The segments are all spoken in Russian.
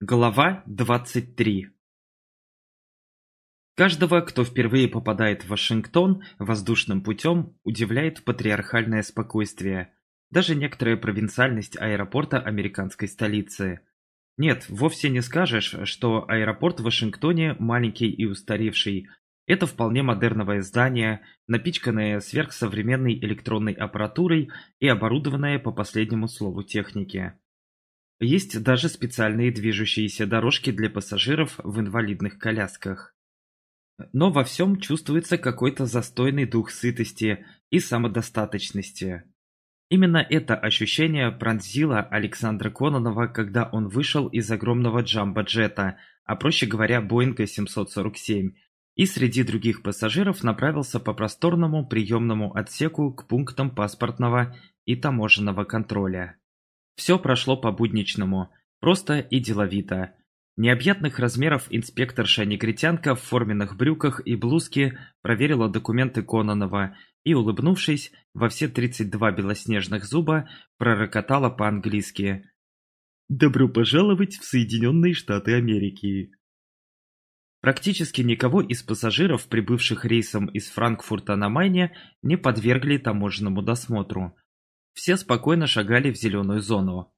Глава 23 Каждого, кто впервые попадает в Вашингтон воздушным путем, удивляет патриархальное спокойствие, даже некоторая провинциальность аэропорта американской столицы. Нет, вовсе не скажешь, что аэропорт в Вашингтоне маленький и устаревший. Это вполне модерновое здание, напичканное сверхсовременной электронной аппаратурой и оборудованное по последнему слову техники. Есть даже специальные движущиеся дорожки для пассажиров в инвалидных колясках. Но во всем чувствуется какой-то застойный дух сытости и самодостаточности. Именно это ощущение пронзило Александра Кононова, когда он вышел из огромного джамбо-джета, а проще говоря Боинга 747, и среди других пассажиров направился по просторному приемному отсеку к пунктам паспортного и таможенного контроля. Все прошло по-будничному, просто и деловито. Необъятных размеров инспекторша-негритянка в форменных брюках и блузке проверила документы Кононова и, улыбнувшись, во все 32 белоснежных зуба пророкотала по-английски «Добро пожаловать в Соединенные Штаты Америки!» Практически никого из пассажиров, прибывших рейсом из Франкфурта на Майне, не подвергли таможенному досмотру. Все спокойно шагали в зеленую зону.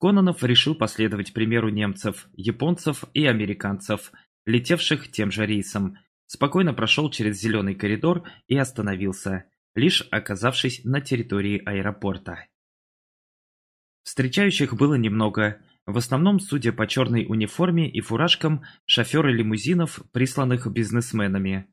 Кононов решил последовать примеру немцев, японцев и американцев, летевших тем же рейсом, спокойно прошел через зеленый коридор и остановился, лишь оказавшись на территории аэропорта. Встречающих было немного, в основном, судя по черной униформе и фуражкам, шоферы лимузинов, присланных бизнесменами.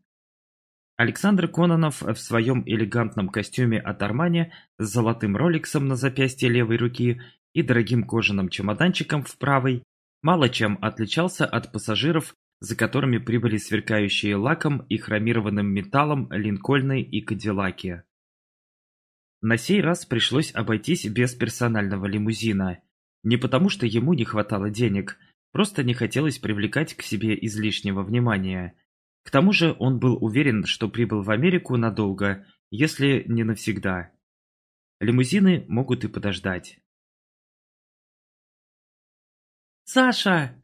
Александр Кононов в своем элегантном костюме от Армани с золотым роликсом на запястье левой руки и дорогим кожаным чемоданчиком в правой мало чем отличался от пассажиров, за которыми прибыли сверкающие лаком и хромированным металлом Линкольны и Кадиллаки. На сей раз пришлось обойтись без персонального лимузина. Не потому, что ему не хватало денег, просто не хотелось привлекать к себе излишнего внимания. К тому же он был уверен, что прибыл в Америку надолго, если не навсегда. Лимузины могут и подождать. «Саша!»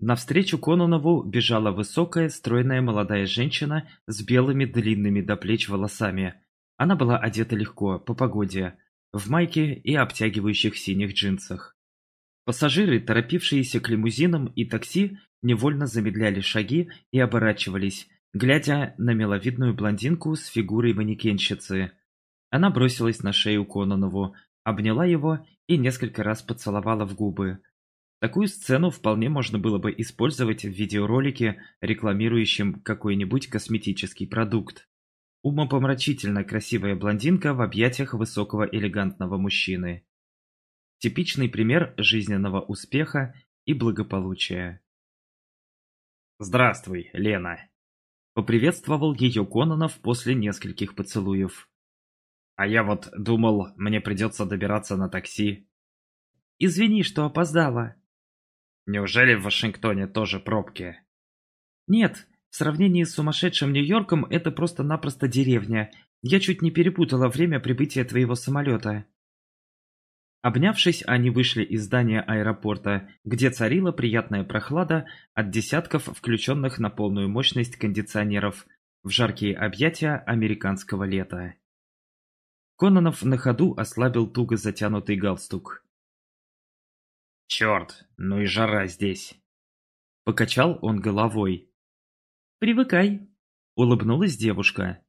Навстречу Кононову бежала высокая, стройная молодая женщина с белыми длинными до плеч волосами. Она была одета легко, по погоде, в майке и обтягивающих синих джинсах. Пассажиры, торопившиеся к лимузинам и такси, невольно замедляли шаги и оборачивались, глядя на миловидную блондинку с фигурой манекенщицы. Она бросилась на шею Кононову, обняла его и несколько раз поцеловала в губы. Такую сцену вполне можно было бы использовать в видеоролике, рекламирующем какой-нибудь косметический продукт. Умопомрачительно красивая блондинка в объятиях высокого элегантного мужчины. Типичный пример жизненного успеха и благополучия. «Здравствуй, Лена!» Поприветствовал ее Кононов после нескольких поцелуев. «А я вот думал, мне придется добираться на такси». «Извини, что опоздала». «Неужели в Вашингтоне тоже пробки?» «Нет, в сравнении с сумасшедшим Нью-Йорком это просто-напросто деревня. Я чуть не перепутала время прибытия твоего самолета». Обнявшись, они вышли из здания аэропорта, где царила приятная прохлада от десятков включенных на полную мощность кондиционеров в жаркие объятия американского лета. Кононов на ходу ослабил туго затянутый галстук. «Черт, ну и жара здесь!» Покачал он головой. «Привыкай!» — улыбнулась девушка.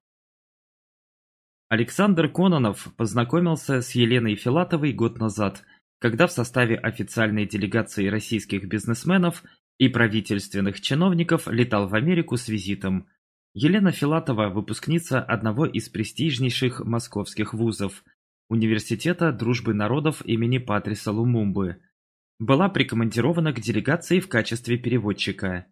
Александр Кононов познакомился с Еленой Филатовой год назад, когда в составе официальной делегации российских бизнесменов и правительственных чиновников летал в Америку с визитом. Елена Филатова – выпускница одного из престижнейших московских вузов – Университета дружбы народов имени Патриса Лумумбы. Была прикомандирована к делегации в качестве переводчика.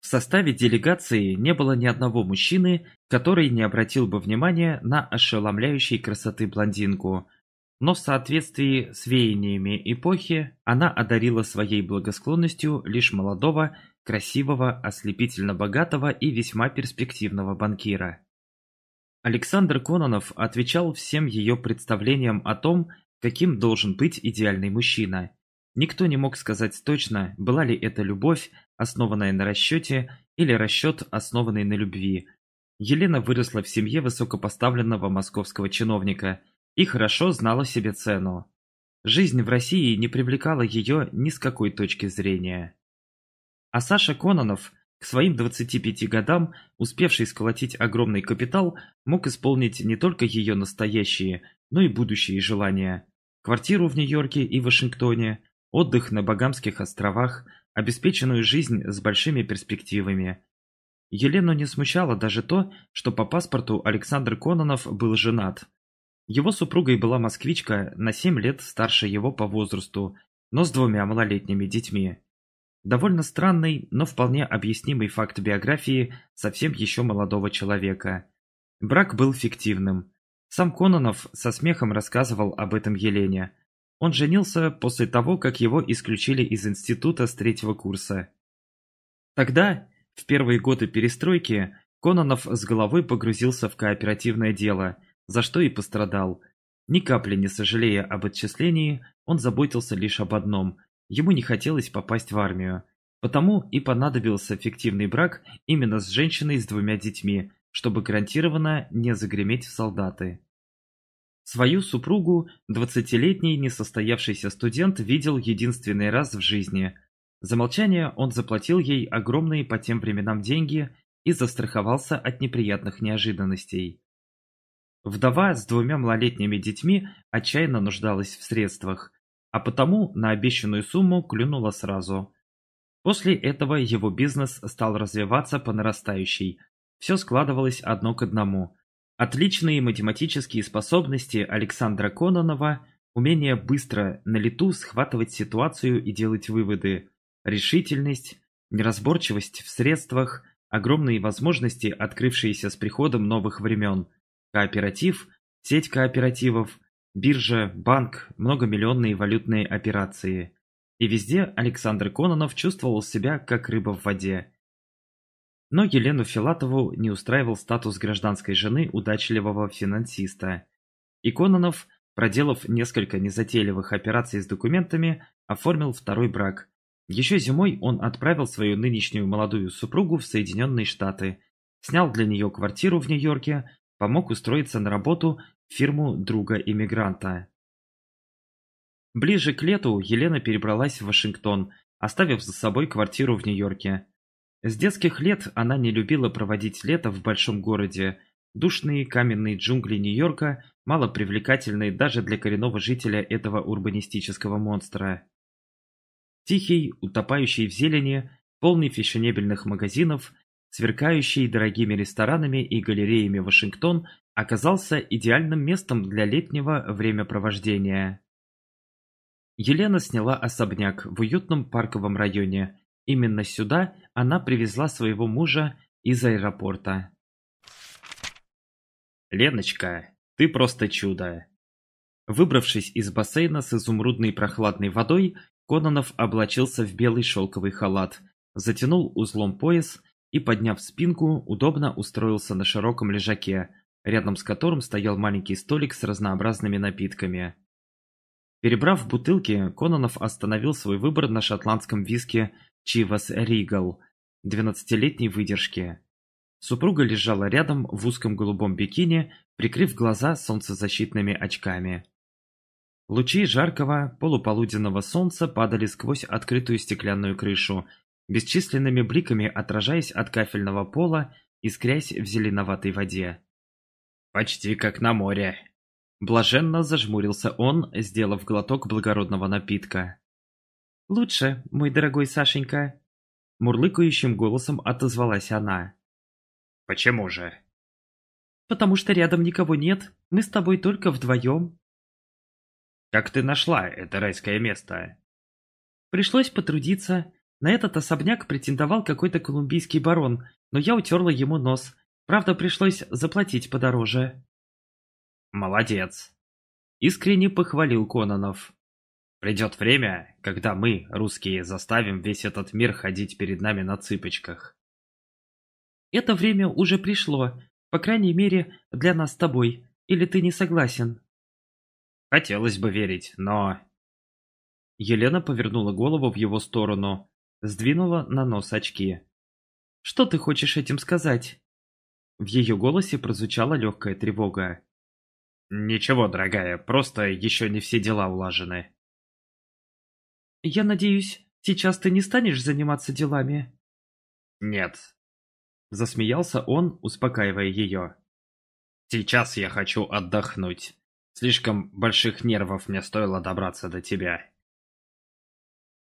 В составе делегации не было ни одного мужчины, который не обратил бы внимания на ошеломляющей красоты блондинку, но в соответствии с веяниями эпохи она одарила своей благосклонностью лишь молодого, красивого, ослепительно богатого и весьма перспективного банкира. Александр Кононов отвечал всем ее представлениям о том, каким должен быть идеальный мужчина. Никто не мог сказать точно, была ли это любовь, основанная на расчете, или расчет, основанный на любви. Елена выросла в семье высокопоставленного московского чиновника и хорошо знала себе цену. Жизнь в России не привлекала ее ни с какой точки зрения. А Саша Кононов, к своим 25 годам, успевший сколотить огромный капитал, мог исполнить не только ее настоящие, но и будущие желания. Квартиру в Нью-Йорке и Вашингтоне, отдых на Багамских островах, обеспеченную жизнь с большими перспективами. Елену не смущало даже то, что по паспорту Александр Кононов был женат. Его супругой была москвичка, на 7 лет старше его по возрасту, но с двумя малолетними детьми. Довольно странный, но вполне объяснимый факт биографии совсем еще молодого человека. Брак был фиктивным. Сам Кононов со смехом рассказывал об этом Елене. Он женился после того, как его исключили из института с третьего курса. Тогда, в первые годы перестройки, Кононов с головой погрузился в кооперативное дело, за что и пострадал. Ни капли не сожалея об отчислении, он заботился лишь об одном – ему не хотелось попасть в армию. Потому и понадобился фиктивный брак именно с женщиной с двумя детьми, чтобы гарантированно не загреметь в солдаты. Свою супругу двадцатилетний несостоявшийся студент видел единственный раз в жизни. За молчание он заплатил ей огромные по тем временам деньги и застраховался от неприятных неожиданностей. Вдова с двумя малолетними детьми отчаянно нуждалась в средствах, а потому на обещанную сумму клюнула сразу. После этого его бизнес стал развиваться по нарастающей. Все складывалось одно к одному. Отличные математические способности Александра Кононова, умение быстро, на лету схватывать ситуацию и делать выводы, решительность, неразборчивость в средствах, огромные возможности, открывшиеся с приходом новых времен, кооператив, сеть кооперативов, биржа, банк, многомиллионные валютные операции. И везде Александр Кононов чувствовал себя как рыба в воде. Но Елену Филатову не устраивал статус гражданской жены удачливого финансиста. И Кононов, проделав несколько незатейливых операций с документами, оформил второй брак. Еще зимой он отправил свою нынешнюю молодую супругу в Соединенные Штаты, снял для нее квартиру в Нью-Йорке, помог устроиться на работу в фирму друга-иммигранта. Ближе к лету Елена перебралась в Вашингтон, оставив за собой квартиру в Нью-Йорке. С детских лет она не любила проводить лето в большом городе. Душные каменные джунгли Нью-Йорка мало привлекательны даже для коренного жителя этого урбанистического монстра. Тихий, утопающий в зелени, полный фешенебельных магазинов, сверкающий дорогими ресторанами и галереями Вашингтон оказался идеальным местом для летнего времяпровождения. Елена сняла особняк в уютном парковом районе, Именно сюда она привезла своего мужа из аэропорта. «Леночка, ты просто чудо!» Выбравшись из бассейна с изумрудной прохладной водой, Кононов облачился в белый шелковый халат, затянул узлом пояс и, подняв спинку, удобно устроился на широком лежаке, рядом с которым стоял маленький столик с разнообразными напитками. Перебрав бутылки, Кононов остановил свой выбор на шотландском виске Чивас Ригал, двенадцатилетней выдержки. Супруга лежала рядом в узком голубом бикини, прикрыв глаза солнцезащитными очками. Лучи жаркого полуполуденного солнца падали сквозь открытую стеклянную крышу, бесчисленными бликами отражаясь от кафельного пола, искрясь в зеленоватой воде. «Почти как на море!» Блаженно зажмурился он, сделав глоток благородного напитка. «Лучше, мой дорогой Сашенька!» Мурлыкающим голосом отозвалась она. «Почему же?» «Потому что рядом никого нет, мы с тобой только вдвоем». «Как ты нашла это райское место?» «Пришлось потрудиться. На этот особняк претендовал какой-то колумбийский барон, но я утерла ему нос. Правда, пришлось заплатить подороже». «Молодец!» Искренне похвалил Кононов. Придет время, когда мы, русские, заставим весь этот мир ходить перед нами на цыпочках. Это время уже пришло, по крайней мере, для нас с тобой. Или ты не согласен? Хотелось бы верить, но... Елена повернула голову в его сторону, сдвинула на нос очки. «Что ты хочешь этим сказать?» В ее голосе прозвучала легкая тревога. «Ничего, дорогая, просто еще не все дела улажены». «Я надеюсь, сейчас ты не станешь заниматься делами?» «Нет». Засмеялся он, успокаивая ее. «Сейчас я хочу отдохнуть. Слишком больших нервов мне стоило добраться до тебя».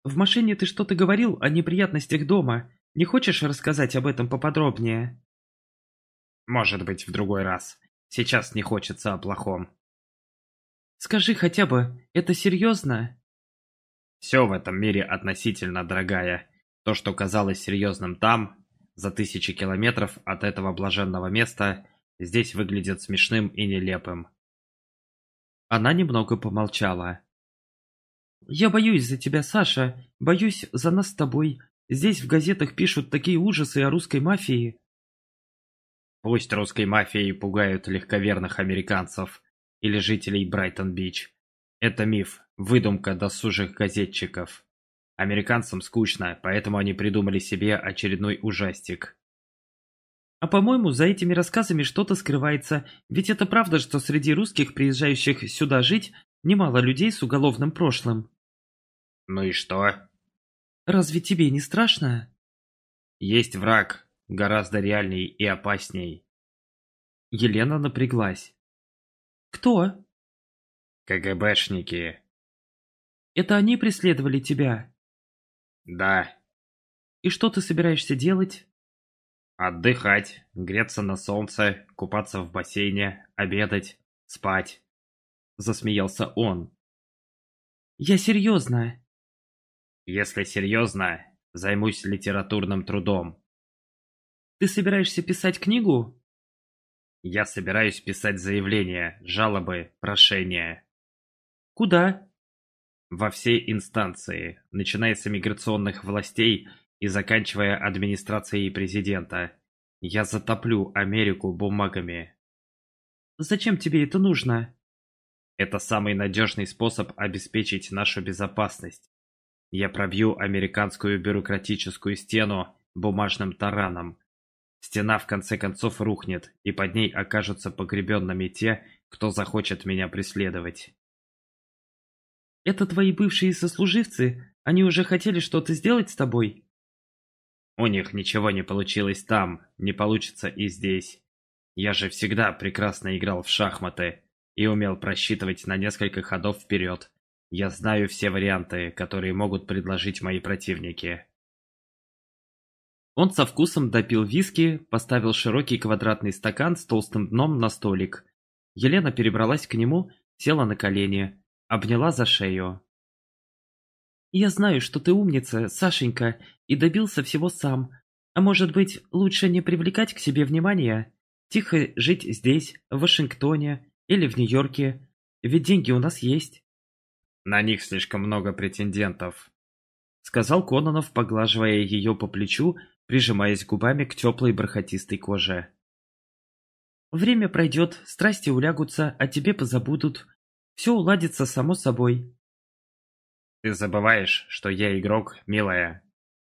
«В машине ты что-то говорил о неприятностях дома. Не хочешь рассказать об этом поподробнее?» «Может быть, в другой раз. Сейчас не хочется о плохом». «Скажи хотя бы, это серьезно?» «Все в этом мире относительно, дорогая. То, что казалось серьезным там, за тысячи километров от этого блаженного места, здесь выглядит смешным и нелепым». Она немного помолчала. «Я боюсь за тебя, Саша. Боюсь за нас с тобой. Здесь в газетах пишут такие ужасы о русской мафии». Пусть русской мафией пугают легковерных американцев или жителей Брайтон-Бич. Это миф, выдумка досужих газетчиков. Американцам скучно, поэтому они придумали себе очередной ужастик. А по-моему, за этими рассказами что-то скрывается, ведь это правда, что среди русских, приезжающих сюда жить, немало людей с уголовным прошлым. Ну и что? Разве тебе не страшно? Есть враг, гораздо реальней и опасней. Елена напряглась. Кто? КГБшники. Это они преследовали тебя? Да. И что ты собираешься делать? Отдыхать, греться на солнце, купаться в бассейне, обедать, спать. Засмеялся он. Я серьезно. Если серьезно, займусь литературным трудом. Ты собираешься писать книгу? Я собираюсь писать заявления, жалобы, прошения. Куда? Во все инстанции, начиная с миграционных властей и заканчивая администрацией президента. Я затоплю Америку бумагами. Зачем тебе это нужно? Это самый надежный способ обеспечить нашу безопасность. Я пробью американскую бюрократическую стену бумажным тараном. Стена в конце концов рухнет, и под ней окажутся погребенными те, кто захочет меня преследовать. Это твои бывшие сослуживцы? Они уже хотели что-то сделать с тобой? У них ничего не получилось там, не получится и здесь. Я же всегда прекрасно играл в шахматы и умел просчитывать на несколько ходов вперед. Я знаю все варианты, которые могут предложить мои противники. Он со вкусом допил виски, поставил широкий квадратный стакан с толстым дном на столик. Елена перебралась к нему, села на колени, обняла за шею. «Я знаю, что ты умница, Сашенька, и добился всего сам. А может быть, лучше не привлекать к себе внимания? Тихо жить здесь, в Вашингтоне или в Нью-Йорке, ведь деньги у нас есть». На них слишком много претендентов, сказал Кононов, поглаживая ее по плечу, прижимаясь губами к теплой бархатистой коже. Время пройдет, страсти улягутся, о тебе позабудут. Все уладится само собой. Ты забываешь, что я игрок, милая.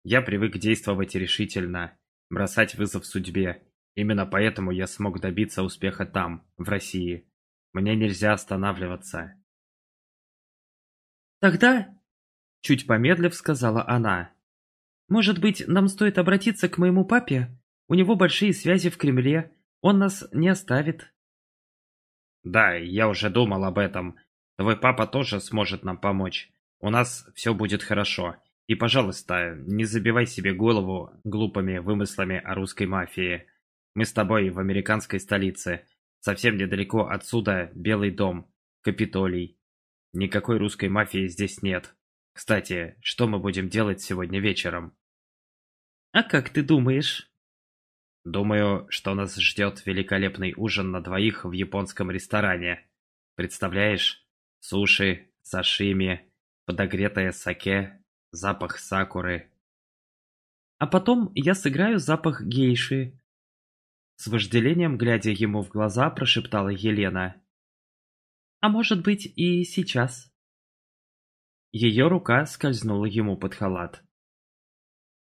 Я привык действовать решительно, бросать вызов судьбе. Именно поэтому я смог добиться успеха там, в России. Мне нельзя останавливаться. «Тогда...» — чуть помедлив сказала она. «Может быть, нам стоит обратиться к моему папе? У него большие связи в Кремле. Он нас не оставит». «Да, я уже думал об этом. Твой папа тоже сможет нам помочь. У нас все будет хорошо. И, пожалуйста, не забивай себе голову глупыми вымыслами о русской мафии. Мы с тобой в американской столице. Совсем недалеко отсюда Белый дом, Капитолий. Никакой русской мафии здесь нет. Кстати, что мы будем делать сегодня вечером? А как ты думаешь? Думаю, что нас ждет великолепный ужин на двоих в японском ресторане. Представляешь? Суши, сашими, подогретое саке, запах сакуры. А потом я сыграю запах гейши. С вожделением, глядя ему в глаза, прошептала Елена. А может быть и сейчас. Ее рука скользнула ему под халат.